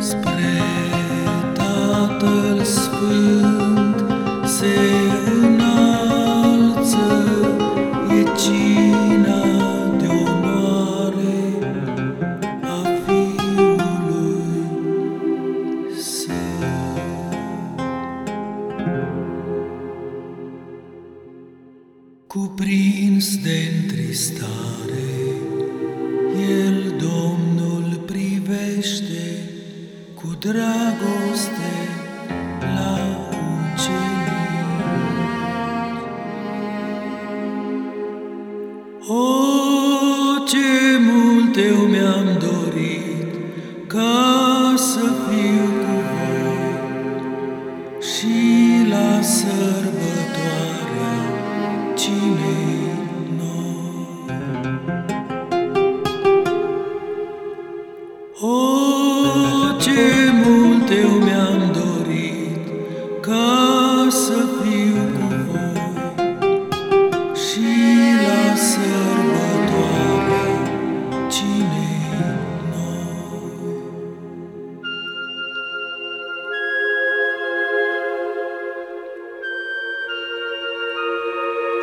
Spre Tatăl Sfânt se înalță, e cina de onoare a Fiului Său. Cuprins de întristare, dragoste la ucenici. O, ce mult eu mi-am dorit ca să fiu cu să fiu cu voi și la sărbătoarea cinei noi.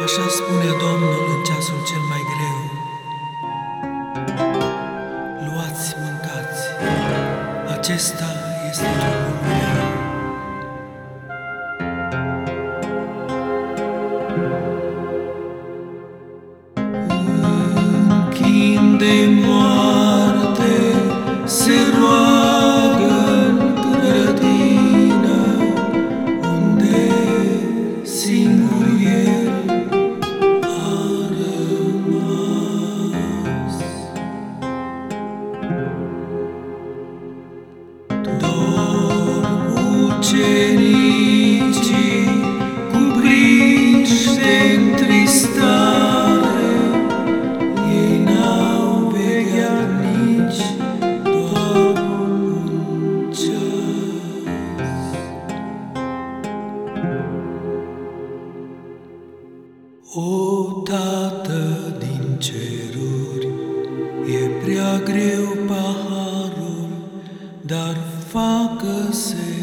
Așa spune Domnul în ceasul cel mai greu. Luați, mâncați, acesta este trupul de moarte se roagă în grădină, unde singur el a rămas. Dorm ucenicii prea greu paharul, dar facă-se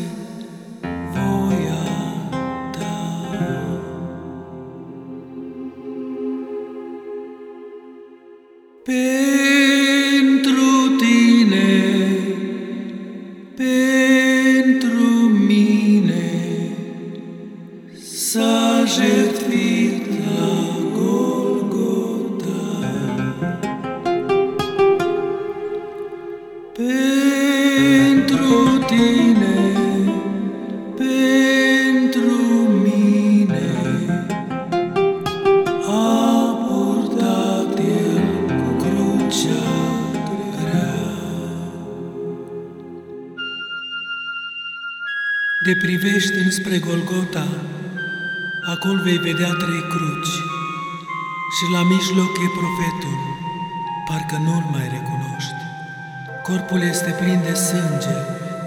De privești înspre Golgota, acolo vei vedea trei cruci. Și la mijloc e profetul, parcă nu-l mai recunoști. Corpul este plin de sânge,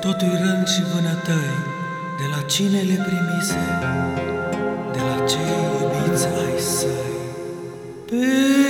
totul rând și vânătăi, de la cine le primise, de la cei iubiți ai săi. Pe